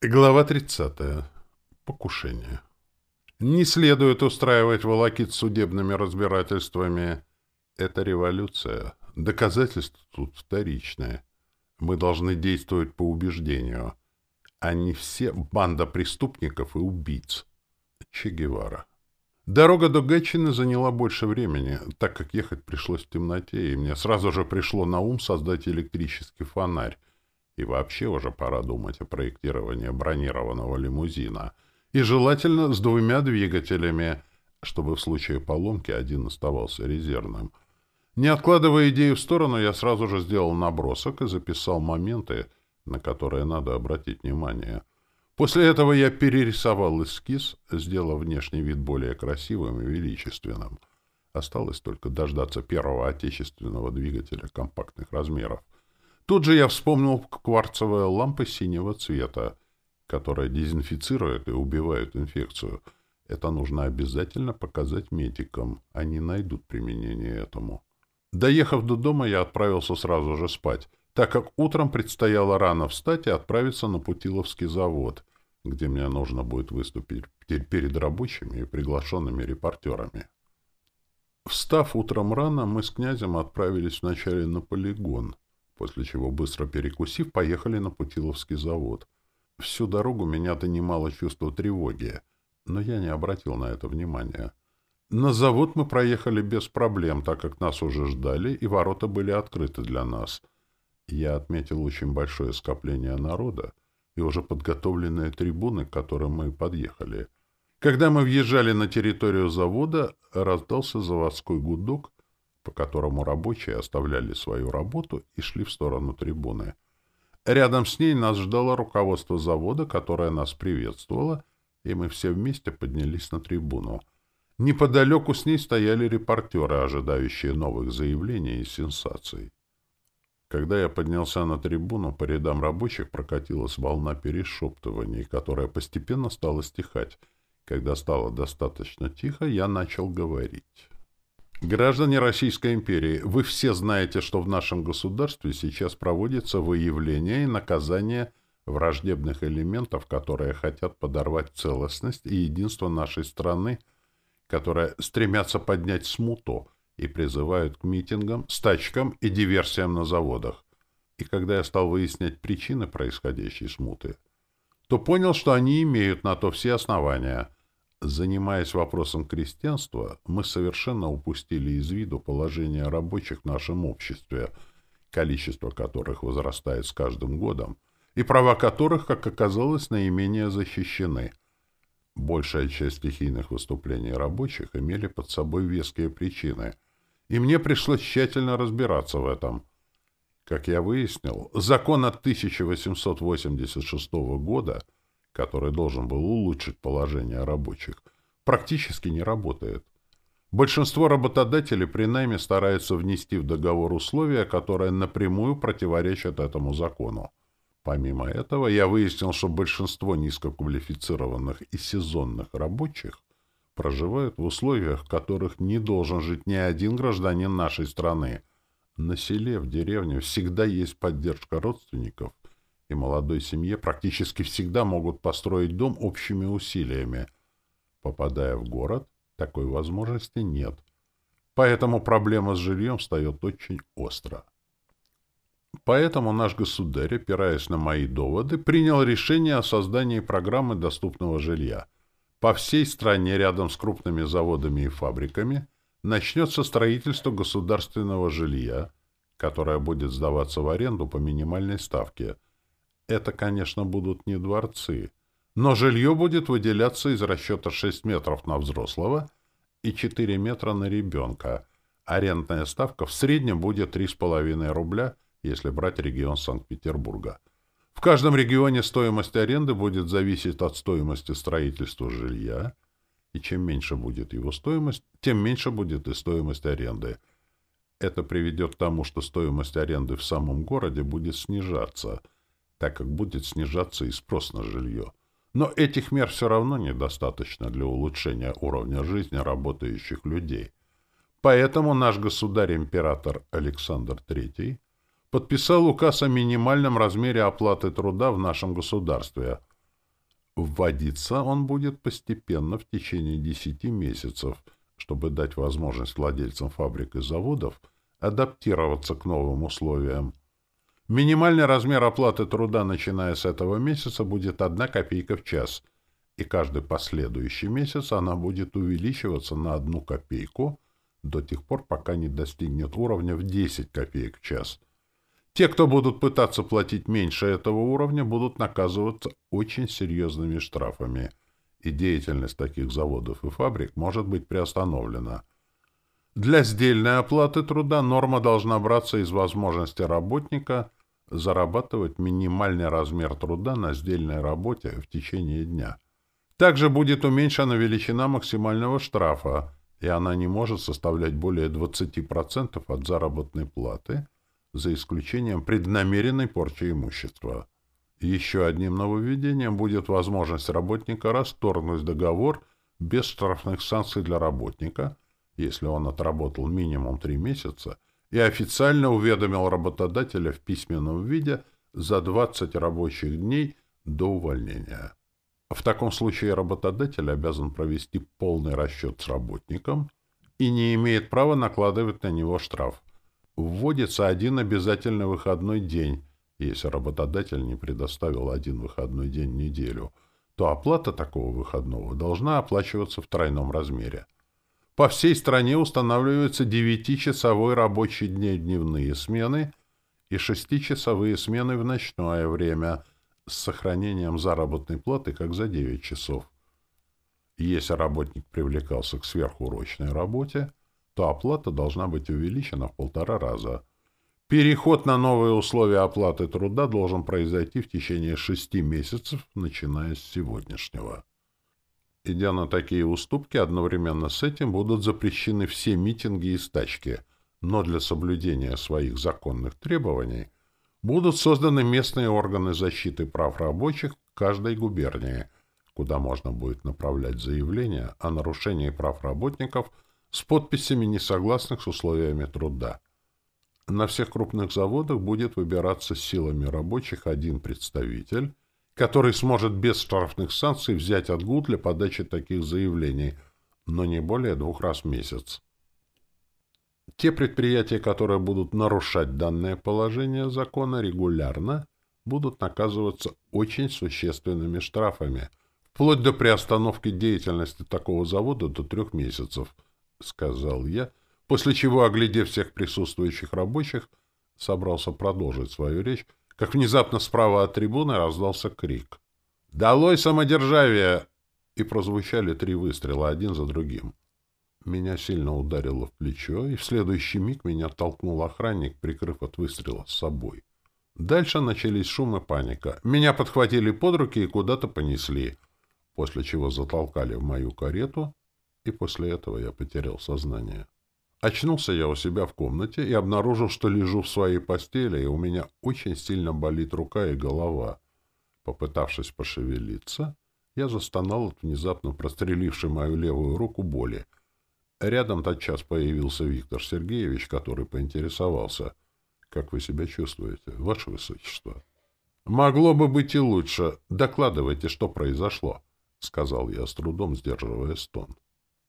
Глава 30. Покушение. Не следует устраивать волокит судебными разбирательствами. Это революция. Доказательства тут вторичные. Мы должны действовать по убеждению. А Они все банда преступников и убийц. Че Гевара. Дорога до Гатчины заняла больше времени, так как ехать пришлось в темноте, и мне сразу же пришло на ум создать электрический фонарь, и вообще уже пора думать о проектировании бронированного лимузина, и желательно с двумя двигателями, чтобы в случае поломки один оставался резервным. Не откладывая идею в сторону, я сразу же сделал набросок и записал моменты, на которые надо обратить внимание. После этого я перерисовал эскиз, сделав внешний вид более красивым и величественным. Осталось только дождаться первого отечественного двигателя компактных размеров — Тут же я вспомнил кварцевые лампы синего цвета, которые дезинфицируют и убивают инфекцию. Это нужно обязательно показать медикам, они найдут применение этому. Доехав до дома, я отправился сразу же спать, так как утром предстояло рано встать и отправиться на Путиловский завод, где мне нужно будет выступить перед рабочими и приглашенными репортерами. Встав утром рано, мы с князем отправились вначале на полигон — после чего быстро перекусив, поехали на Путиловский завод. Всю дорогу меня донимало чувство тревоги, но я не обратил на это внимания. На завод мы проехали без проблем, так как нас уже ждали, и ворота были открыты для нас. Я отметил очень большое скопление народа и уже подготовленные трибуны, к которым мы подъехали. Когда мы въезжали на территорию завода, раздался заводской гудок — по которому рабочие оставляли свою работу и шли в сторону трибуны. Рядом с ней нас ждало руководство завода, которое нас приветствовало, и мы все вместе поднялись на трибуну. Неподалеку с ней стояли репортеры, ожидающие новых заявлений и сенсаций. Когда я поднялся на трибуну, по рядам рабочих прокатилась волна перешептываний, которая постепенно стала стихать. Когда стало достаточно тихо, я начал говорить. Граждане Российской империи, вы все знаете, что в нашем государстве сейчас проводится выявление и наказание враждебных элементов, которые хотят подорвать целостность и единство нашей страны, которые стремятся поднять смуту и призывают к митингам, стачкам и диверсиям на заводах. И когда я стал выяснять причины происходящей смуты, то понял, что они имеют на то все основания – Занимаясь вопросом крестьянства, мы совершенно упустили из виду положение рабочих в нашем обществе, количество которых возрастает с каждым годом, и права которых, как оказалось, наименее защищены. Большая часть стихийных выступлений рабочих имели под собой веские причины, и мне пришлось тщательно разбираться в этом. Как я выяснил, закон от 1886 года — который должен был улучшить положение рабочих, практически не работает. Большинство работодателей при найме стараются внести в договор условия, которые напрямую противоречат этому закону. Помимо этого, я выяснил, что большинство низкоквалифицированных и сезонных рабочих проживают в условиях, в которых не должен жить ни один гражданин нашей страны. На селе, в деревне всегда есть поддержка родственников, и молодой семье практически всегда могут построить дом общими усилиями. Попадая в город, такой возможности нет. Поэтому проблема с жильем встает очень остро. Поэтому наш государь, опираясь на мои доводы, принял решение о создании программы доступного жилья. По всей стране рядом с крупными заводами и фабриками начнется строительство государственного жилья, которое будет сдаваться в аренду по минимальной ставке – это, конечно, будут не дворцы, но жилье будет выделяться из расчета 6 метров на взрослого и 4 метра на ребенка. Арендная ставка в среднем будет 3,5 рубля, если брать регион Санкт-Петербурга. В каждом регионе стоимость аренды будет зависеть от стоимости строительства жилья, и чем меньше будет его стоимость, тем меньше будет и стоимость аренды. Это приведет к тому, что стоимость аренды в самом городе будет снижаться – так как будет снижаться и спрос на жилье. Но этих мер все равно недостаточно для улучшения уровня жизни работающих людей. Поэтому наш государь-император Александр III подписал указ о минимальном размере оплаты труда в нашем государстве. Вводиться он будет постепенно в течение 10 месяцев, чтобы дать возможность владельцам фабрик и заводов адаптироваться к новым условиям Минимальный размер оплаты труда, начиная с этого месяца, будет 1 копейка в час, и каждый последующий месяц она будет увеличиваться на 1 копейку до тех пор, пока не достигнет уровня в 10 копеек в час. Те, кто будут пытаться платить меньше этого уровня, будут наказываться очень серьезными штрафами, и деятельность таких заводов и фабрик может быть приостановлена. Для сдельной оплаты труда норма должна браться из возможности работника – зарабатывать минимальный размер труда на сдельной работе в течение дня. Также будет уменьшена величина максимального штрафа, и она не может составлять более 20% от заработной платы, за исключением преднамеренной порчи имущества. Еще одним нововведением будет возможность работника расторгнуть договор без штрафных санкций для работника, если он отработал минимум 3 месяца и официально уведомил работодателя в письменном виде за 20 рабочих дней до увольнения. В таком случае работодатель обязан провести полный расчет с работником и не имеет права накладывать на него штраф. Вводится один обязательный выходной день. Если работодатель не предоставил один выходной день в неделю, то оплата такого выходного должна оплачиваться в тройном размере – по всей стране устанавливаются девятичасовой рабочий день, дневные смены и шестичасовые смены в ночное время с сохранением заработной платы как за 9 часов. Если работник привлекался к сверхурочной работе, то оплата должна быть увеличена в полтора раза. Переход на новые условия оплаты труда должен произойти в течение шести месяцев, начиная с сегодняшнего идя на такие уступки, одновременно с этим будут запрещены все митинги и стачки, но для соблюдения своих законных требований будут созданы местные органы защиты прав рабочих в каждой губернии, куда можно будет направлять заявления о нарушении прав работников с подписями несогласных с условиями труда. На всех крупных заводах будет выбираться силами рабочих один представитель, который сможет без штрафных санкций взять отгул для подачи таких заявлений, но не более двух раз в месяц. Те предприятия, которые будут нарушать данное положение закона регулярно, будут наказываться очень существенными штрафами, вплоть до приостановки деятельности такого завода до трех месяцев, сказал я, после чего, оглядев всех присутствующих рабочих, собрался продолжить свою речь, как внезапно справа от трибуны раздался крик. «Долой самодержавие!» И прозвучали три выстрела один за другим. Меня сильно ударило в плечо, и в следующий миг меня толкнул охранник, прикрыв от выстрела с собой. Дальше начались шум и паника. Меня подхватили под руки и куда-то понесли, после чего затолкали в мою карету, и после этого я потерял сознание. Очнулся я у себя в комнате и обнаружил, что лежу в своей постели, и у меня очень сильно болит рука и голова. Попытавшись пошевелиться, я застонал от внезапно прострелившей мою левую руку боли. Рядом тотчас появился Виктор Сергеевич, который поинтересовался. «Как вы себя чувствуете, ваше высочество?» «Могло бы быть и лучше. Докладывайте, что произошло», — сказал я с трудом, сдерживая стон.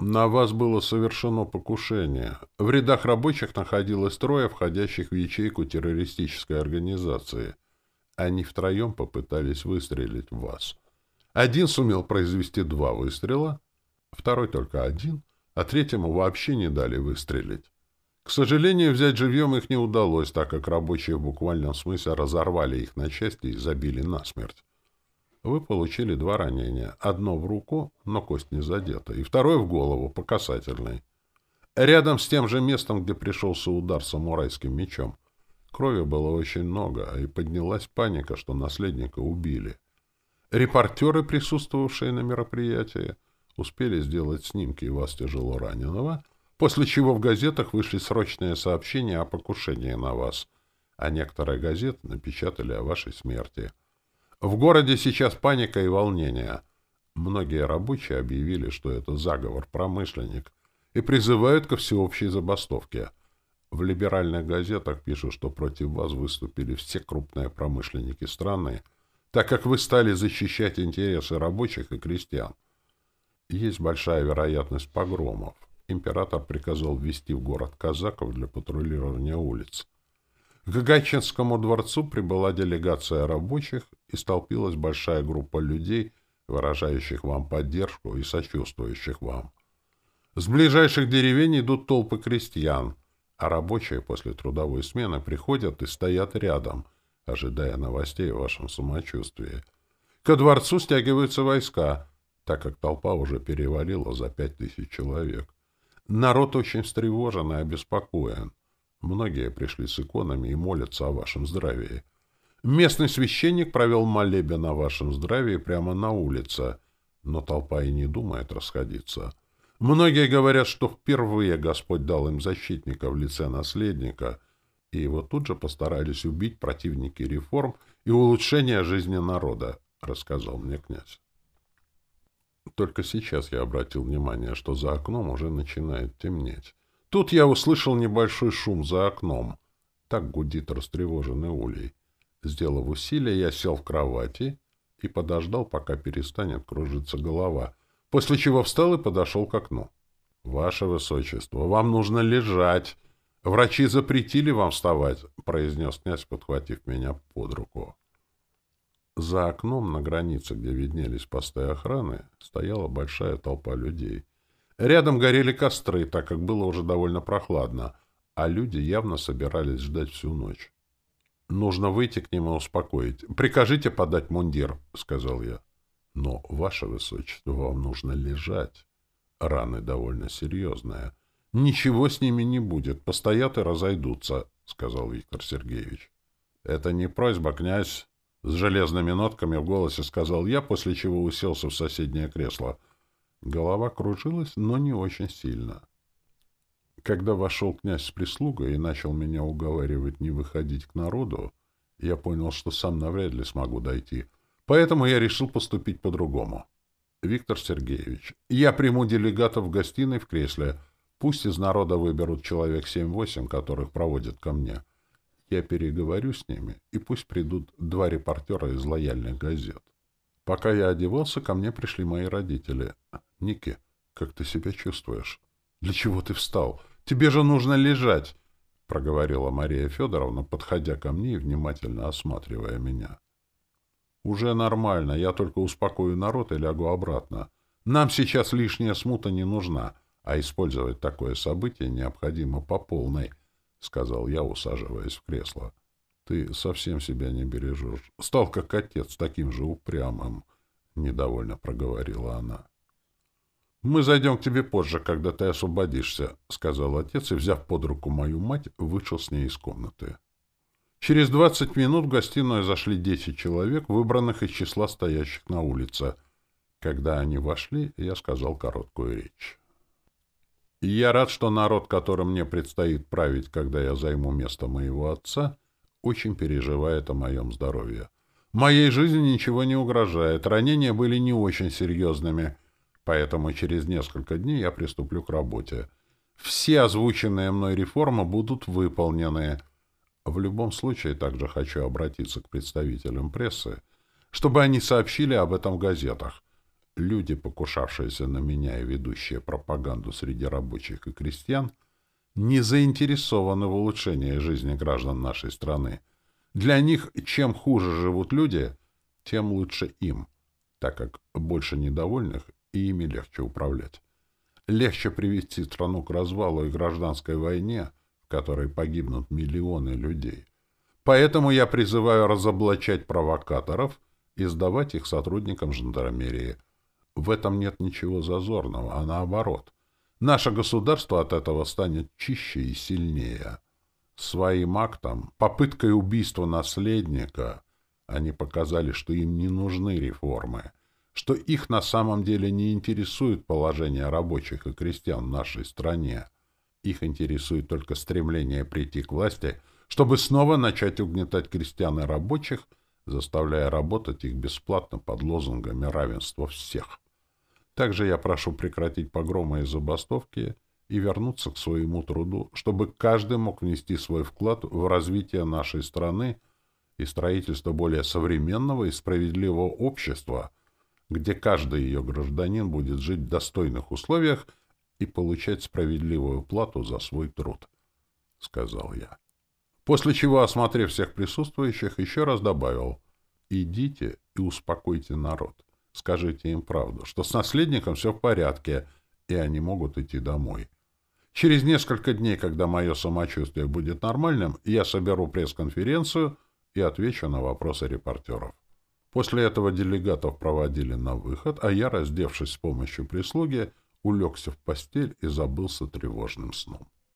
На вас было совершено покушение. В рядах рабочих находилось трое входящих в ячейку террористической организации. Они втроем попытались выстрелить в вас. Один сумел произвести два выстрела, второй только один, а третьему вообще не дали выстрелить. К сожалению, взять живьем их не удалось, так как рабочие в буквальном смысле разорвали их на части и забили насмерть вы получили два ранения. Одно в руку, но кость не задета, и второе в голову, по касательной. Рядом с тем же местом, где пришелся удар самурайским мечом. Крови было очень много, и поднялась паника, что наследника убили. Репортеры, присутствовавшие на мероприятии, успели сделать снимки вас тяжело раненого, после чего в газетах вышли срочные сообщения о покушении на вас, а некоторые газеты напечатали о вашей смерти. В городе сейчас паника и волнение. Многие рабочие объявили, что это заговор промышленник, и призывают ко всеобщей забастовке. В либеральных газетах пишут, что против вас выступили все крупные промышленники страны, так как вы стали защищать интересы рабочих и крестьян. Есть большая вероятность погромов. Император приказал ввести в город казаков для патрулирования улиц. К Гагачинскому дворцу прибыла делегация рабочих и столпилась большая группа людей, выражающих вам поддержку и сочувствующих вам. С ближайших деревень идут толпы крестьян, а рабочие после трудовой смены приходят и стоят рядом, ожидая новостей о вашем самочувствии. Ко дворцу стягиваются войска, так как толпа уже перевалила за пять тысяч человек. Народ очень встревожен и обеспокоен. Многие пришли с иконами и молятся о вашем здравии. Местный священник провел молебен о вашем здравии прямо на улице, но толпа и не думает расходиться. Многие говорят, что впервые Господь дал им защитника в лице наследника, и его тут же постарались убить противники реформ и улучшения жизни народа, рассказал мне князь. Только сейчас я обратил внимание, что за окном уже начинает темнеть. Тут я услышал небольшой шум за окном. Так гудит растревоженный улей. Сделав усилие, я сел в кровати и подождал, пока перестанет кружиться голова, после чего встал и подошел к окну. — Ваше Высочество, вам нужно лежать. Врачи запретили вам вставать, — произнес князь, подхватив меня под руку. За окном, на границе, где виднелись посты охраны, стояла большая толпа людей — Рядом горели костры, так как было уже довольно прохладно, а люди явно собирались ждать всю ночь. «Нужно выйти к ним и успокоить. Прикажите подать мундир», — сказал я. «Но, ваше высочество, вам нужно лежать. Раны довольно серьезные. Ничего с ними не будет, постоят и разойдутся», — сказал Виктор Сергеевич. «Это не просьба, князь», — с железными нотками в голосе сказал я, после чего уселся в соседнее кресло — Голова кружилась, но не очень сильно. Когда вошел князь с прислугой и начал меня уговаривать не выходить к народу, я понял, что сам навряд ли смогу дойти. Поэтому я решил поступить по-другому. Виктор Сергеевич, я приму делегатов в гостиной в кресле. Пусть из народа выберут человек 7-8, которых проводят ко мне. Я переговорю с ними, и пусть придут два репортера из лояльных газет. Пока я одевался, ко мне пришли мои родители. «Ники, как ты себя чувствуешь?» «Для чего ты встал? Тебе же нужно лежать!» — проговорила Мария Федоровна, подходя ко мне и внимательно осматривая меня. «Уже нормально. Я только успокою народ и лягу обратно. Нам сейчас лишняя смута не нужна, а использовать такое событие необходимо по полной», — сказал я, усаживаясь в кресло. Ты совсем себя не бережешь. Стал как отец, таким же упрямым, — недовольно проговорила она. «Мы зайдем к тебе позже, когда ты освободишься», — сказал отец и, взяв под руку мою мать, вышел с ней из комнаты. Через двадцать минут в гостиную зашли десять человек, выбранных из числа стоящих на улице. Когда они вошли, я сказал короткую речь. И «Я рад, что народ, которым мне предстоит править, когда я займу место моего отца, — очень переживает о моем здоровье. Моей жизни ничего не угрожает, ранения были не очень серьезными, поэтому через несколько дней я приступлю к работе. Все озвученные мной реформы будут выполнены. В любом случае также хочу обратиться к представителям прессы, чтобы они сообщили об этом в газетах. Люди, покушавшиеся на меня и ведущие пропаганду среди рабочих и крестьян, — не заинтересованы в улучшении жизни граждан нашей страны. Для них чем хуже живут люди, тем лучше им, так как больше недовольных и ими легче управлять. Легче привести страну к развалу и гражданской войне, в которой погибнут миллионы людей. Поэтому я призываю разоблачать провокаторов и сдавать их сотрудникам жандармерии. В этом нет ничего зазорного, а наоборот – Наше государство от этого станет чище и сильнее. Своим актом, попыткой убийства наследника, они показали, что им не нужны реформы, что их на самом деле не интересует положение рабочих и крестьян в нашей стране. Их интересует только стремление прийти к власти, чтобы снова начать угнетать крестьян и рабочих, заставляя работать их бесплатно под лозунгами равенства всех. Также я прошу прекратить погромы и забастовки и вернуться к своему труду, чтобы каждый мог внести свой вклад в развитие нашей страны и строительство более современного и справедливого общества, где каждый ее гражданин будет жить в достойных условиях и получать справедливую плату за свой труд, — сказал я. После чего, осмотрев всех присутствующих, еще раз добавил «Идите и успокойте народ» скажите им правду, что с наследником все в порядке, и они могут идти домой. Через несколько дней, когда мое самочувствие будет нормальным, я соберу пресс-конференцию и отвечу на вопросы репортеров. После этого делегатов проводили на выход, а я, раздевшись с помощью прислуги, улегся в постель и забылся тревожным сном.